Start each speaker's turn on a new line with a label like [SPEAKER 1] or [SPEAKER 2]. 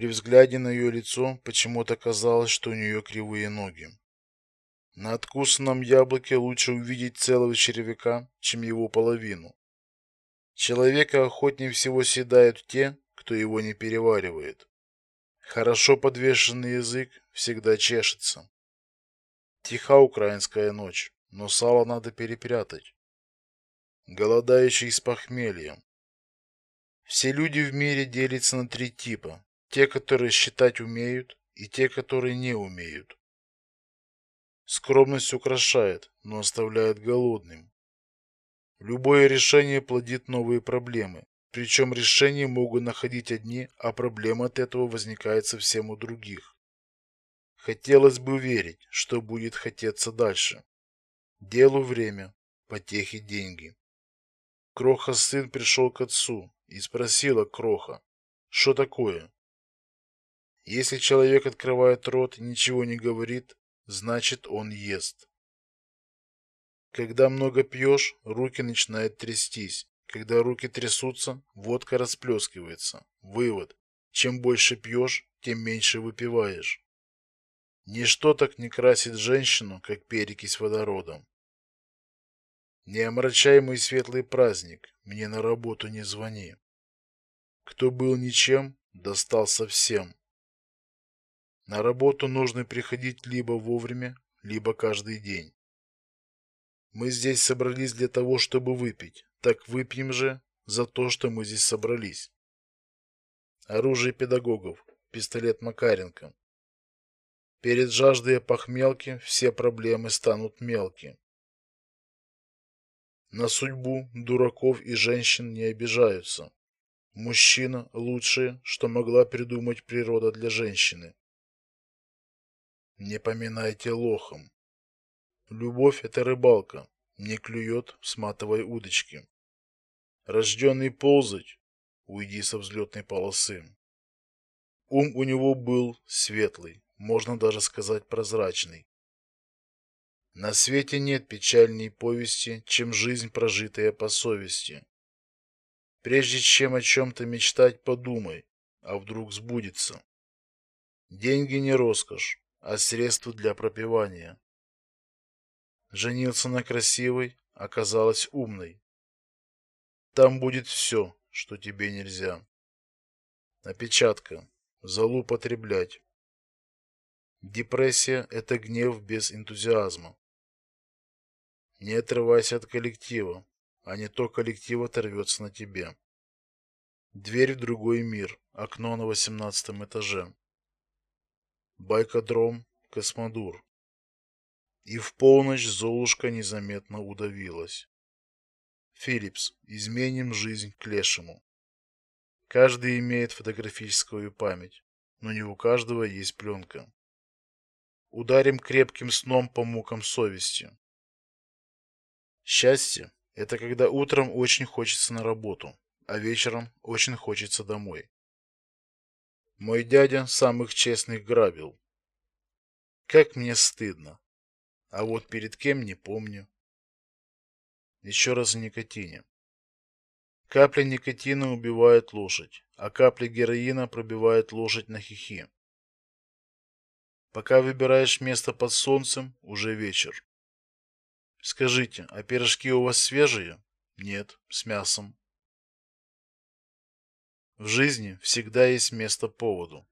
[SPEAKER 1] При взгляде на ее лицо почему-то казалось, что у нее кривые ноги. На откусанном яблоке лучше увидеть целого червяка, чем его половину. Человека охотнее всего съедают те, кто его не переваривает. Хорошо подвешенный язык всегда чешется. Тиха украинская ночь, но сало надо перепрятать. Голодающий с похмельем. Все люди в мире делятся на три типа: те, которые считать умеют, и те, которые не умеют. Скромность украшает, но оставляет голодным. Любое решение плодит новые проблемы, причем решения могут находить одни, а проблема от этого возникает совсем у других. Хотелось бы верить, что будет хотеться дальше. Делу время, потехи деньги. Кроха сын пришел к отцу и спросила Кроха, что такое. Если человек открывает рот и ничего не говорит, значит он ест. Когда много пьешь, руки начинают трястись. Когда руки трясутся, водка расплескивается. Вывод: чем больше пьешь, тем меньше выпиваешь. Ничто так не красит женщину, как перекись водорода. Не омрачай мой светлый праздник, мне на работу не звони. Кто был ничем, достал совсем. На работу нужно приходить либо вовремя, либо каждый день. Мы здесь собрались для того, чтобы выпить. Так выпьем же за то, что мы здесь собрались. Оружие педагогов. Пистолет Макаренко. Перед жаждой похмелки все проблемы станут мелки. На судьбу дураков и женщин не обижаются. Мужчина лучшее, что могла придумать природа для женщины. Не поминайте лохом. Любовь это рыбалка, не клюет, сматывай удочки. Рожденный ползать, уйди со взлетной полосы. Ум у него был светлый, можно даже сказать прозрачный. На свете нет печальней повести, чем жизнь, прожитая по совести. Прежде чем о чем то мечтать, подумай, а вдруг сбудется. Деньги не роскошь, а средство для пропивания. Женился на красивой, оказалась умной. Там будет все, что тебе нельзя. Опечатка. Злоупотреблять. Депрессия это гнев без энтузиазма. Не отрывайся от коллектива, а не то коллектив оторвется на тебе. Дверь в другой мир. Окно на восемнадцатом этаже. Байкодром, Космодур. И в полночь Золушка незаметно удавилась. Филлипс. Изменим жизнь к лешему. Каждый имеет фотографическую память, но не у каждого есть пленка. Ударим крепким сном по мукам совести. Счастье это когда утром очень хочется на работу, а вечером очень хочется домой. Мой дядя самых честных грабил. Как мне стыдно. А вот перед кем не помню. Еще раз о никотине. Капля никотина убивает лошадь, а капля героина пробивает лошадь на хихи. Пока выбираешь место под солнцем, уже вечер. Скажите, а пирожки у вас свежие? Нет, с мясом. В жизни всегда есть место поводу.